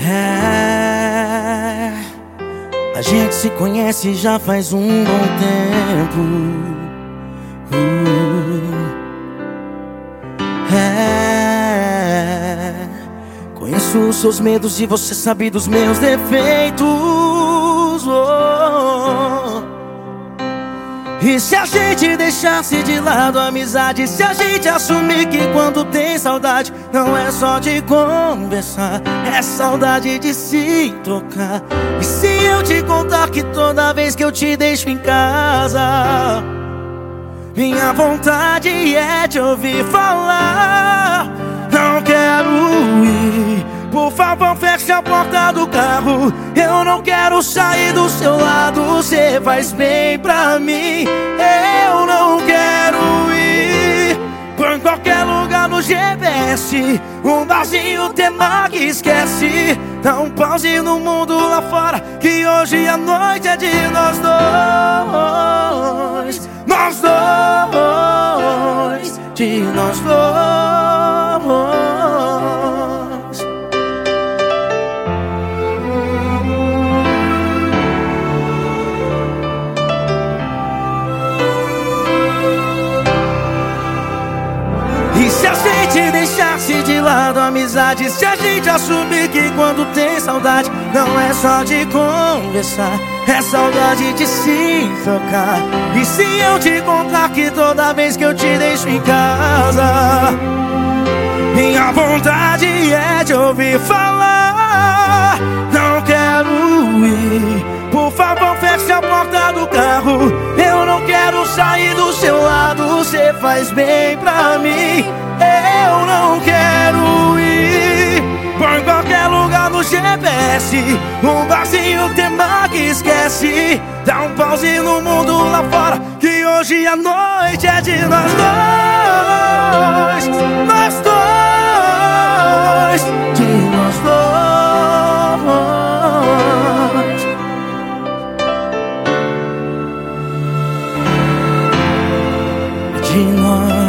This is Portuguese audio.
É, a gente se conhece já faz um bom tempo. Uh, é, conheço os seus medos e você sabe dos meus defeitos. Oh. E se a gente deixasse de lado a amizade Se a gente assumir que quando tem saudade Não é só de conversar É saudade de se tocar E se eu te contar que toda vez que eu te deixo em casa Minha vontade é te ouvir falar feche a porta do carro. Eu não quero sair do seu lado. Você faz bem pra mim. Eu não quero ir Põe qualquer lugar no GPS Um barzinho tema que esquece. Dá um pause no mundo lá fora Que hoje a noite é de nós dois. Nós dois De nós dois E se a gente deixasse de lado a amizade Se a gente assumir que quando tem saudade Não é só de conversar É saudade de se tocar E se eu te contar que toda vez que eu te deixo em casa Minha vontade é de ouvir falar. Não quero ir. Por favor feche a porta do carro. Eu não quero sair do seu Você faz bem pra mim. Eu não quero ir Põe qualquer lugar no GPS Um barzinho tema que esquece. Dá um pause no mundo lá fora Que hoje a noite é de nós dois dois De nós